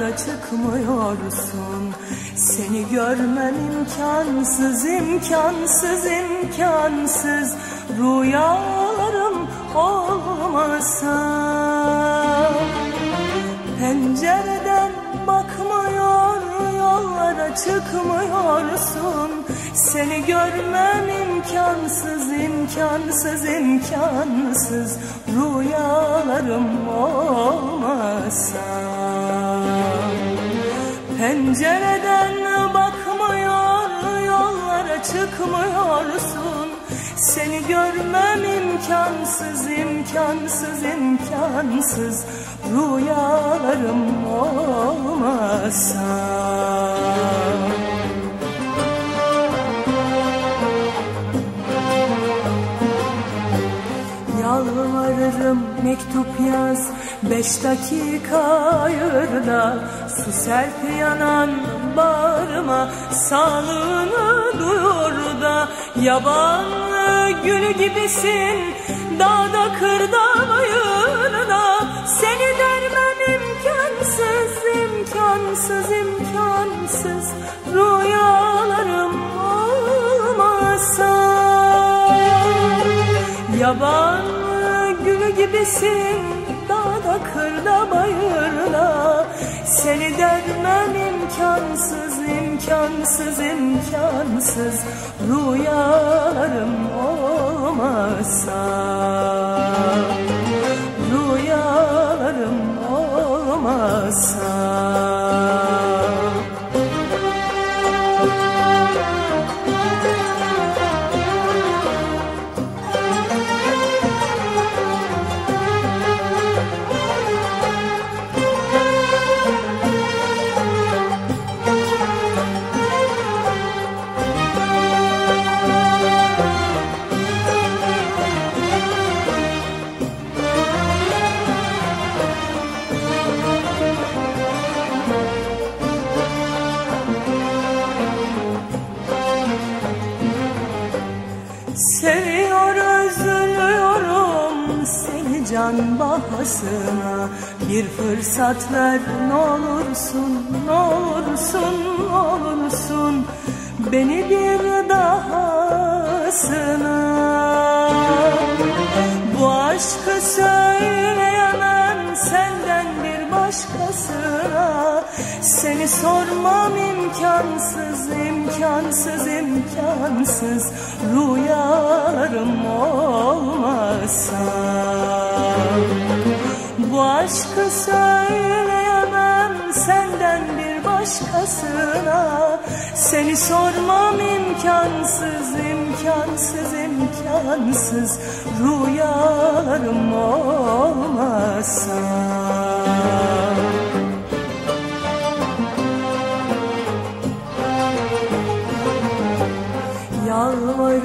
da çıkmıyorsun. Seni görmem imkansız, imkansız, imkansız. Rüyalarım olmasa Pencereden bakmıyor, yollara çıkmıyorsun. Seni görmem imkansız, imkansız, imkansız. Rüyalarım olmasa Pencereden bakmıyor, yollara çıkmıyorsun. Seni görmem imkansız, imkansız, imkansız. Rüyalarım olmasa Yalvarırım mektup yaz. Beş dakika ayırda Su serp yanan bağrıma. Sağlığını duyur da Yaban gülü gibisin. Dağda kırda bayırda gibisin dağda kırda bayırda Seni dermem imkansız imkansız imkansız. Rüyalarım olmasa can bahasına Bir fırsat ver ne olursun ne olursun ne olursun Beni bir dahasına. Bu aşkı söyleyemem senden bir başkasına. Seni sormam imkansız imkansız imkansız. Rüyalarım olmasa Bu aşkı söyleyemem senden bir başkasına. Seni sormam imkansız imkansız imkansız. Rüyalarım olmasa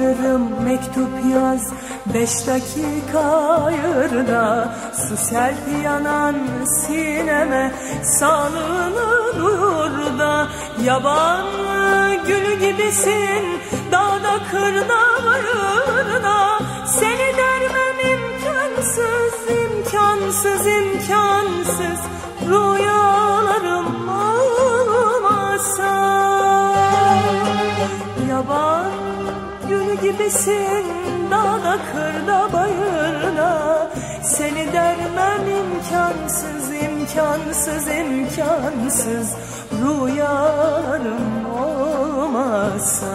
Yalvarırım mektup yaz Beş dakika ayırda. Su serp yanan sineme Sağlığını duyur da Yaban gülü gibisin Dağda kırda bayırda Seni dermem imkansız imkansız imkansız. Rüyalarım olmasa. Yaban gibisin dağda kırda bayırda. Seni dermem imkansız imkansız imkansız. Rüyarım olmasa.